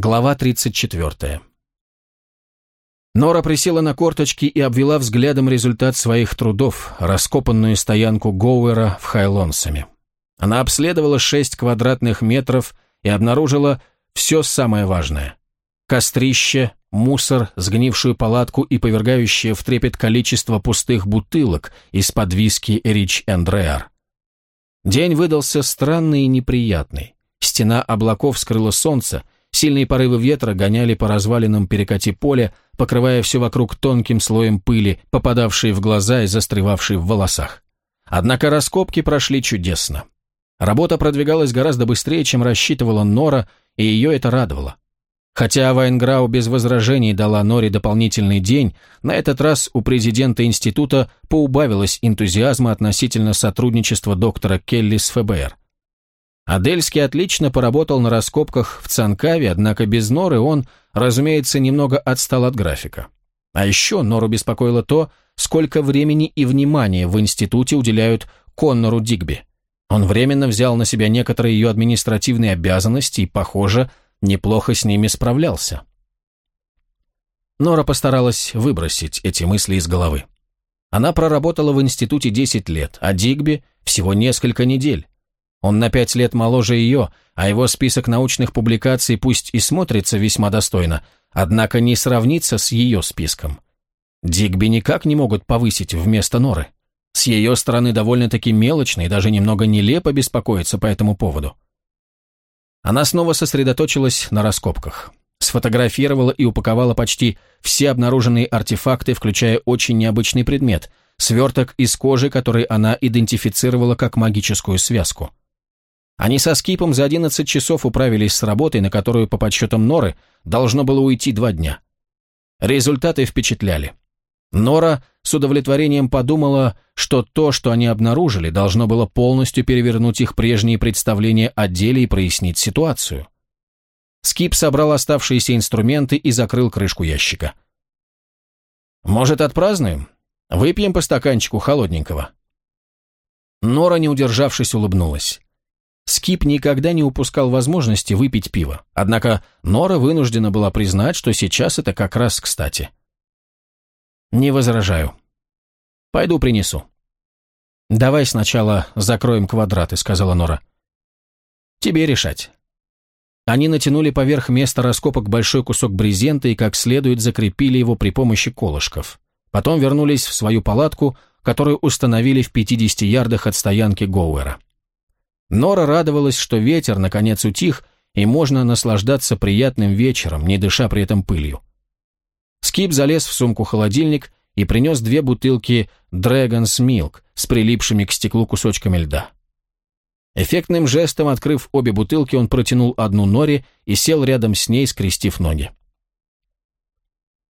Глава 34. Нора присела на корточки и обвела взглядом результат своих трудов, раскопанную стоянку Гоуэра в Хайлонсами. Она обследовала 6 квадратных метров и обнаружила все самое важное. Кострище, мусор, сгнившую палатку и повергающее в трепет количество пустых бутылок из-под виски Рич энд Рэр. День выдался странный и неприятный. Стена облаков скрыла солнце, Сильные порывы ветра гоняли по развалинам перекати поля, покрывая все вокруг тонким слоем пыли, попадавшей в глаза и застревавшей в волосах. Однако раскопки прошли чудесно. Работа продвигалась гораздо быстрее, чем рассчитывала Нора, и ее это радовало. Хотя Вайнграу без возражений дала Норе дополнительный день, на этот раз у президента института поубавилось энтузиазма относительно сотрудничества доктора Келли с ФБР. Адельский отлично поработал на раскопках в Цанкаве, однако без Норы он, разумеется, немного отстал от графика. А еще Нору беспокоило то, сколько времени и внимания в институте уделяют Коннору Дигби. Он временно взял на себя некоторые ее административные обязанности и, похоже, неплохо с ними справлялся. Нора постаралась выбросить эти мысли из головы. Она проработала в институте 10 лет, а Дигби всего несколько недель. Он на пять лет моложе ее, а его список научных публикаций пусть и смотрится весьма достойно, однако не сравнится с ее списком. Дигби никак не могут повысить вместо Норы. С ее стороны довольно-таки мелочно и даже немного нелепо беспокоиться по этому поводу. Она снова сосредоточилась на раскопках. Сфотографировала и упаковала почти все обнаруженные артефакты, включая очень необычный предмет – сверток из кожи, который она идентифицировала как магическую связку. Они со Скипом за 11 часов управились с работой, на которую, по подсчетам Норы, должно было уйти два дня. Результаты впечатляли. Нора с удовлетворением подумала, что то, что они обнаружили, должно было полностью перевернуть их прежние представления о деле и прояснить ситуацию. Скип собрал оставшиеся инструменты и закрыл крышку ящика. «Может, отпразднуем? Выпьем по стаканчику холодненького?» Нора, не удержавшись, улыбнулась. Скип никогда не упускал возможности выпить пиво, однако Нора вынуждена была признать, что сейчас это как раз кстати. «Не возражаю. Пойду принесу». «Давай сначала закроем квадраты», — сказала Нора. «Тебе решать». Они натянули поверх места раскопок большой кусок брезента и как следует закрепили его при помощи колышков. Потом вернулись в свою палатку, которую установили в 50 ярдах от стоянки Гоуэра. Нора радовалась, что ветер наконец утих, и можно наслаждаться приятным вечером, не дыша при этом пылью. Скип залез в сумку-холодильник и принес две бутылки Dragon's Milk с прилипшими к стеклу кусочками льда. Эффектным жестом, открыв обе бутылки, он протянул одну Норе и сел рядом с ней, скрестив ноги.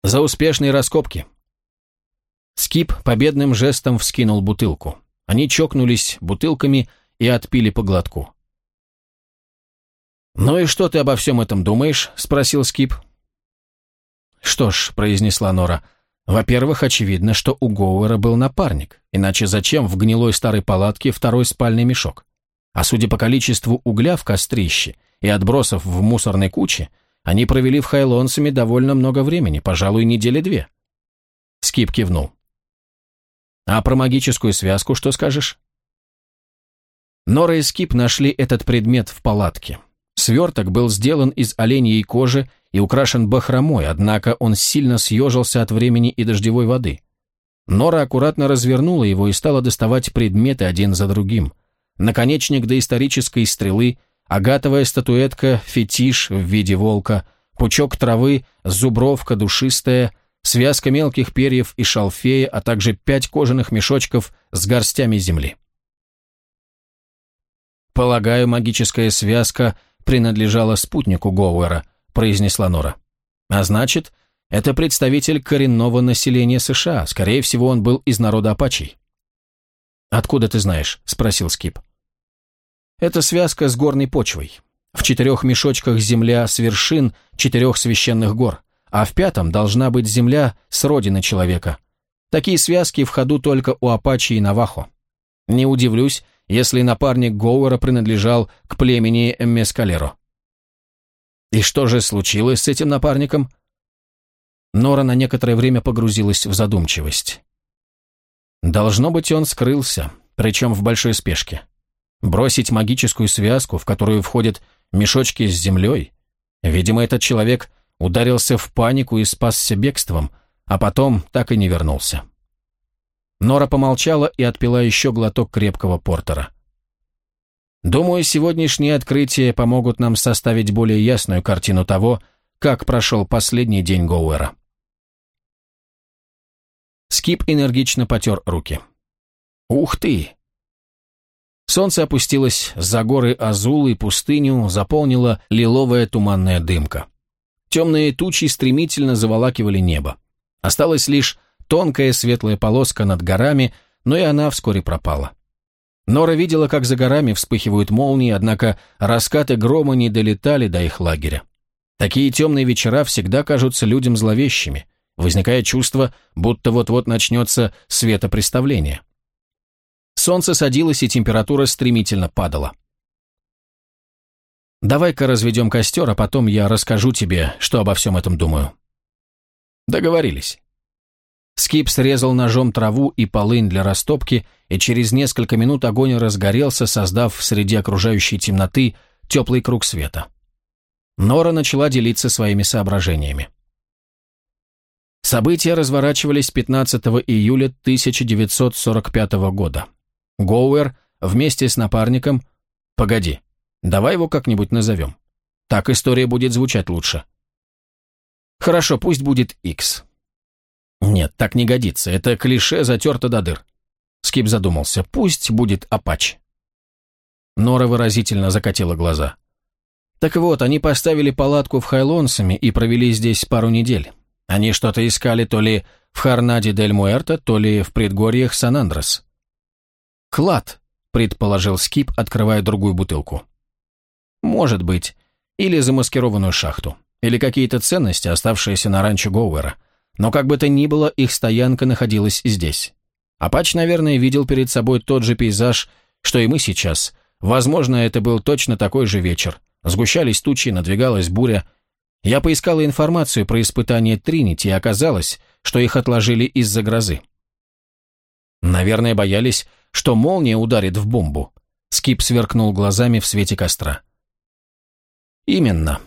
«За успешные раскопки!» Скип победным жестом вскинул бутылку. Они чокнулись бутылками и отпили по глотку. «Ну и что ты обо всем этом думаешь?» – спросил Скип. «Что ж», – произнесла Нора, – «во-первых, очевидно, что у Гоуэра был напарник, иначе зачем в гнилой старой палатке второй спальный мешок? А судя по количеству угля в кострище и отбросов в мусорной куче, они провели в Хайлонсами довольно много времени, пожалуй, недели две». Скип кивнул. «А про магическую связку что скажешь?» Нора и Скип нашли этот предмет в палатке. Сверток был сделан из оленьей кожи и украшен бахромой, однако он сильно съежился от времени и дождевой воды. Нора аккуратно развернула его и стала доставать предметы один за другим. Наконечник доисторической стрелы, агатовая статуэтка, фетиш в виде волка, пучок травы, зубровка душистая, связка мелких перьев и шалфея, а также пять кожаных мешочков с горстями земли. «Полагаю, магическая связка принадлежала спутнику Гоуэра», произнесла Нора. «А значит, это представитель коренного населения США. Скорее всего, он был из народа апачей». «Откуда ты знаешь?» – спросил Скип. «Это связка с горной почвой. В четырех мешочках земля с вершин четырех священных гор, а в пятом должна быть земля с родины человека. Такие связки в ходу только у апачи и навахо. Не удивлюсь, если напарник Гоуэра принадлежал к племени Мескалеро. И что же случилось с этим напарником? Нора на некоторое время погрузилась в задумчивость. Должно быть, он скрылся, причем в большой спешке. Бросить магическую связку, в которую входят мешочки с землей? Видимо, этот человек ударился в панику и спасся бегством, а потом так и не вернулся. Нора помолчала и отпила еще глоток крепкого портера. Думаю, сегодняшние открытия помогут нам составить более ясную картину того, как прошел последний день Гоуэра. Скип энергично потер руки. «Ух ты!» Солнце опустилось за горы Азулы и пустыню, заполнила лиловая туманная дымка. Темные тучи стремительно заволакивали небо. Осталась лишь тонкая светлая полоска над горами, но и она вскоре пропала. Нора видела, как за горами вспыхивают молнии, однако раскаты грома не долетали до их лагеря. Такие темные вечера всегда кажутся людям зловещими. Возникает чувство, будто вот-вот начнется светопреставление. Солнце садилось, и температура стремительно падала. «Давай-ка разведем костер, а потом я расскажу тебе, что обо всем этом думаю». Договорились. Скип срезал ножом траву и полынь для растопки, и через несколько минут огонь разгорелся, создав среди окружающей темноты теплый круг света. Нора начала делиться своими соображениями. События разворачивались 15 июля 1945 года. Гоуэр вместе с напарником... Погоди, давай его как-нибудь назовем. Так история будет звучать лучше. Хорошо, пусть будет X. Нет, так не годится, это клише затерто до дыр. Скип задумался, пусть будет Апач. Нора выразительно закатила глаза. Так вот, они поставили палатку в Хайлонсами и провели здесь пару недель. Они что-то искали то ли в Харнаде дель Муэрто, то ли в предгорьях Сан-Андрес. «Клад», — предположил Скип, открывая другую бутылку. «Может быть. Или замаскированную шахту. Или какие-то ценности, оставшиеся на ранчо Гоуэра. Но как бы то ни было, их стоянка находилась здесь. Апач, наверное, видел перед собой тот же пейзаж, что и мы сейчас. Возможно, это был точно такой же вечер. Сгущались тучи, надвигалась буря. Я поискала информацию про испытание Тринити, и оказалось, что их отложили из-за грозы. Наверное, боялись, что молния ударит в бомбу. Скип сверкнул глазами в свете костра. Именно.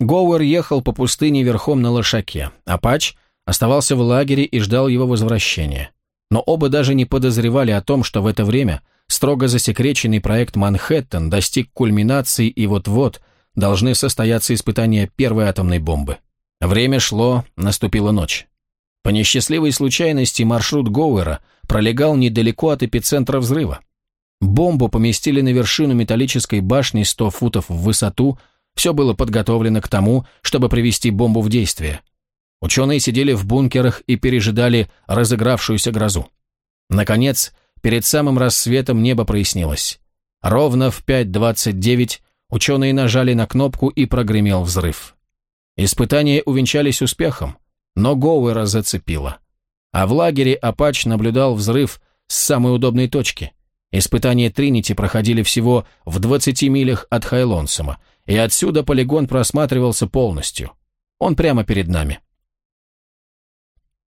Гоуэр ехал по пустыне верхом на лошаке, а Пач оставался в лагере и ждал его возвращения. Но оба даже не подозревали о том, что в это время строго засекреченный проект «Манхэттен» достиг кульминации и вот-вот должны состояться испытания первой атомной бомбы. Время шло, наступила ночь. По несчастливой случайности маршрут Гоуэра пролегал недалеко от эпицентра взрыва. Бомбу поместили на вершину металлической башни 100 футов в высоту, все было подготовлено к тому, чтобы привести бомбу в действие. Ученые сидели в бункерах и пережидали разыгравшуюся грозу. Наконец, перед самым рассветом небо прояснилось. Ровно в 5.29 ученые нажали на кнопку и прогремел взрыв. Испытания увенчались успехом. Но Гоуэра зацепило. А в лагере Апач наблюдал взрыв с самой удобной точки. Испытания Тринити проходили всего в 20 милях от Хайлонсома, и отсюда полигон просматривался полностью. Он прямо перед нами.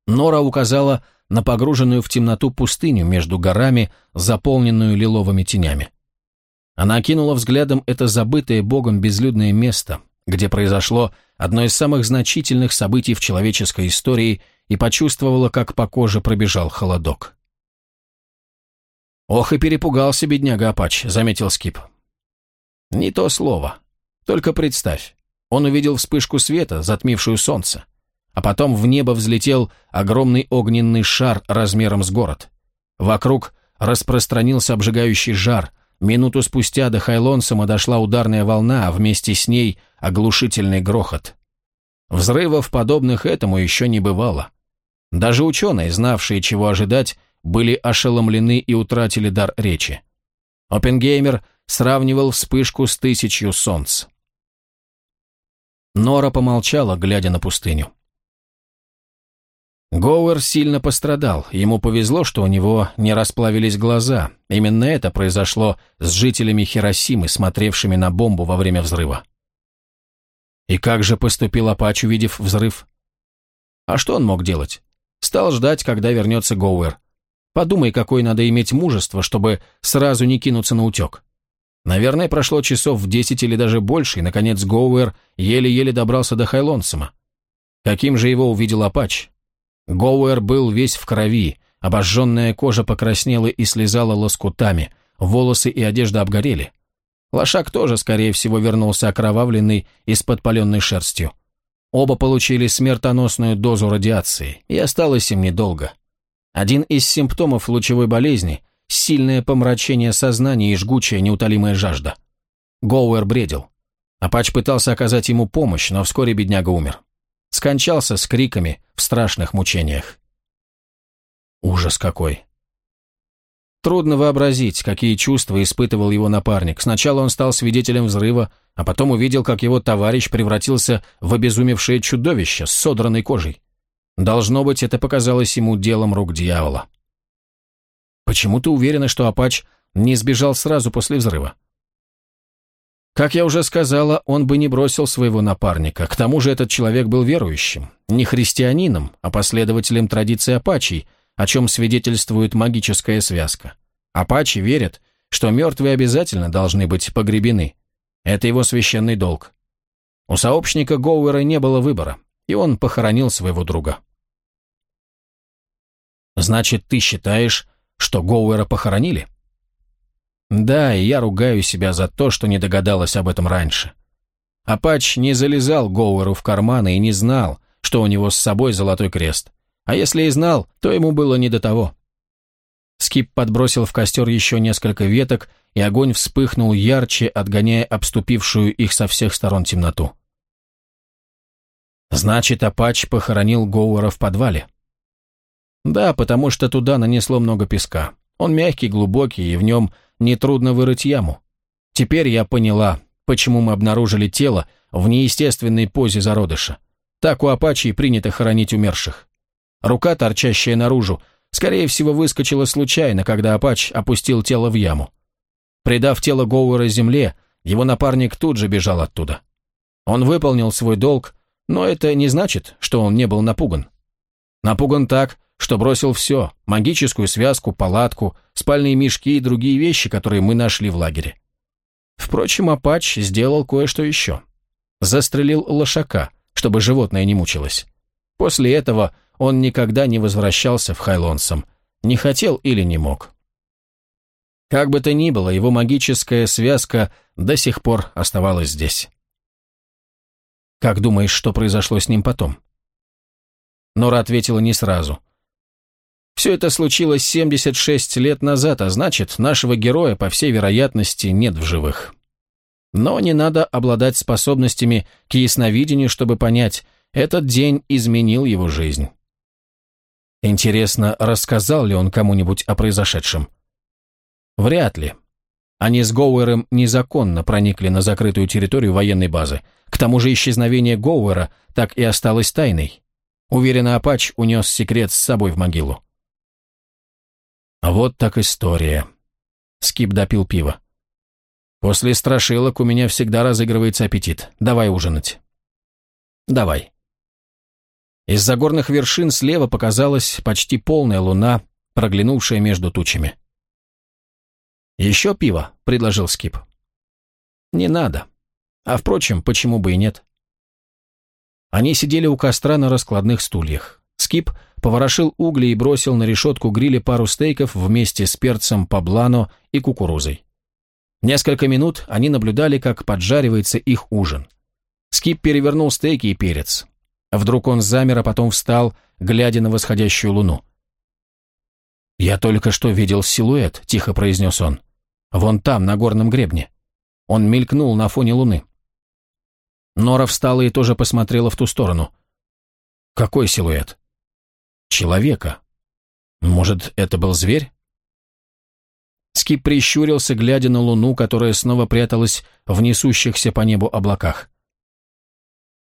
Нора указала на погруженную в темноту пустыню между горами, заполненную лиловыми тенями. Она окинула взглядом это забытое богом безлюдное место, где произошло одно из самых значительных событий в человеческой истории, и почувствовала, как по коже пробежал холодок. «Ох и перепугался бедняга Апач», — заметил Скип. «Не то слово. Только представь, он увидел вспышку света, затмившую солнце, а потом в небо взлетел огромный огненный шар размером с город. Вокруг распространился обжигающий жар — Минуту спустя до Хайлонсома дошла ударная волна, а вместе с ней оглушительный грохот. Взрывов, подобных этому, еще не бывало. Даже ученые, знавшие, чего ожидать, были ошеломлены и утратили дар речи. Оппенгеймер сравнивал вспышку с тысячью солнц. Нора помолчала, глядя на пустыню. Гоуэр сильно пострадал, ему повезло, что у него не расплавились глаза. Именно это произошло с жителями Хиросимы, смотревшими на бомбу во время взрыва. И как же поступил Апач, увидев взрыв? А что он мог делать? Стал ждать, когда вернется Гоуэр. Подумай, какое надо иметь мужество, чтобы сразу не кинуться на утек. Наверное, прошло часов в десять или даже больше, и, наконец, Гоуэр еле-еле добрался до Хайлонсома. Каким же его увидел Апач? Гоуэр был весь в крови, обожженная кожа покраснела и слезала лоскутами, волосы и одежда обгорели. Лошак тоже, скорее всего, вернулся окровавленный и с подпаленной шерстью. Оба получили смертоносную дозу радиации, и осталось им недолго. Один из симптомов лучевой болезни – сильное помрачение сознания и жгучая неутолимая жажда. Гоуэр бредил. Апач пытался оказать ему помощь, но вскоре бедняга умер. Скончался с криками в страшных мучениях. Ужас какой! Трудно вообразить, какие чувства испытывал его напарник. Сначала он стал свидетелем взрыва, а потом увидел, как его товарищ превратился в обезумевшее чудовище с содранной кожей. Должно быть, это показалось ему делом рук дьявола. Почему ты уверена, что Апач не сбежал сразу после взрыва? Как я уже сказала, он бы не бросил своего напарника. К тому же этот человек был верующим, не христианином, а последователем традиции Апачей, о чем свидетельствует магическая связка. Апачи верят, что мертвые обязательно должны быть погребены. Это его священный долг. У сообщника Гоуэра не было выбора, и он похоронил своего друга. Значит, ты считаешь, что Гоуэра похоронили? Да, и я ругаю себя за то, что не догадалась об этом раньше. Апач не залезал Гоуэру в карманы и не знал, что у него с собой золотой крест. А если и знал, то ему было не до того. Скип подбросил в костер еще несколько веток, и огонь вспыхнул ярче, отгоняя обступившую их со всех сторон темноту. Значит, Апач похоронил Гоуэра в подвале. Да, потому что туда нанесло много песка. Он мягкий, глубокий, и в нем нетрудно вырыть яму. Теперь я поняла, почему мы обнаружили тело в неестественной позе зародыша. Так у Апачи принято хоронить умерших. Рука, торчащая наружу, скорее всего, выскочила случайно, когда Апач опустил тело в яму. Придав тело Гоуэра земле, его напарник тут же бежал оттуда. Он выполнил свой долг, но это не значит, что он не был напуган. Напуган так, что бросил все – магическую связку, палатку, спальные мешки и другие вещи, которые мы нашли в лагере. Впрочем, Апач сделал кое-что еще. Застрелил лошака, чтобы животное не мучилось. После этого он никогда не возвращался в Хайлонсом. Не хотел или не мог. Как бы то ни было, его магическая связка до сих пор оставалась здесь. «Как думаешь, что произошло с ним потом?» Нора ответила не сразу. Все это случилось 76 лет назад, а значит, нашего героя, по всей вероятности, нет в живых. Но не надо обладать способностями к ясновидению, чтобы понять, этот день изменил его жизнь. Интересно, рассказал ли он кому-нибудь о произошедшем? Вряд ли. Они с Гоуэром незаконно проникли на закрытую территорию военной базы. К тому же исчезновение Гоуэра так и осталось тайной. Уверенно, Апач унес секрет с собой в могилу. А вот так история. Скип допил пиво. После страшилок у меня всегда разыгрывается аппетит. Давай ужинать. Давай. Из-за горных вершин слева показалась почти полная луна, проглянувшая между тучами. «Еще пиво», — предложил Скип. «Не надо. А впрочем, почему бы и нет?» Они сидели у костра на раскладных стульях. Скип поворошил угли и бросил на решетку гриля пару стейков вместе с перцем поблано и кукурузой. Несколько минут они наблюдали, как поджаривается их ужин. Скип перевернул стейки и перец. Вдруг он замер, а потом встал, глядя на восходящую луну. «Я только что видел силуэт», — тихо произнес он. «Вон там, на горном гребне». Он мелькнул на фоне луны. Нора встала и тоже посмотрела в ту сторону. «Какой силуэт?» «Человека. Может, это был зверь?» Скип прищурился, глядя на луну, которая снова пряталась в несущихся по небу облаках.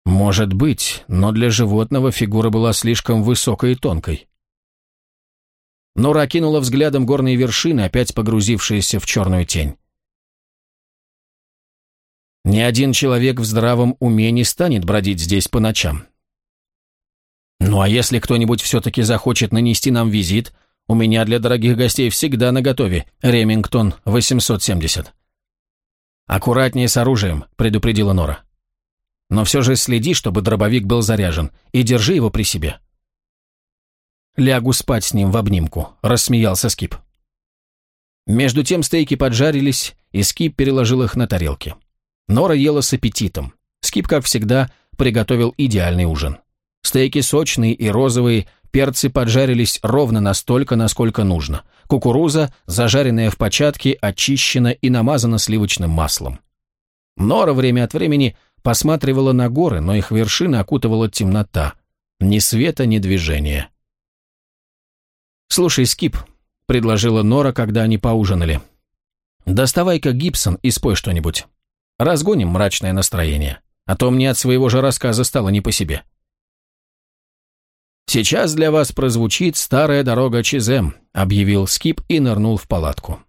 «Может быть, но для животного фигура была слишком высокой и тонкой». Нора кинула взглядом горные вершины, опять погрузившиеся в черную тень. Ни один человек в здравом уме не станет бродить здесь по ночам. Ну а если кто-нибудь все-таки захочет нанести нам визит, у меня для дорогих гостей всегда наготове Ремингтон 870. «Аккуратнее с оружием», — предупредила Нора. «Но все же следи, чтобы дробовик был заряжен, и держи его при себе». «Лягу спать с ним в обнимку», — рассмеялся Скип. Между тем стейки поджарились, и Скип переложил их на тарелки. Нора ела с аппетитом. Скип, как всегда, приготовил идеальный ужин. Стейки сочные и розовые, перцы поджарились ровно настолько, насколько нужно. Кукуруза, зажаренная в початке, очищена и намазана сливочным маслом. Нора время от времени посматривала на горы, но их вершины окутывала темнота. Ни света, ни движения. «Слушай, Скип», — предложила Нора, когда они поужинали. «Доставай-ка Гибсон и спой что-нибудь. Разгоним мрачное настроение, а то мне от своего же рассказа стало не по себе». «Сейчас для вас прозвучит старая дорога Чизем», — объявил Скип и нырнул в палатку.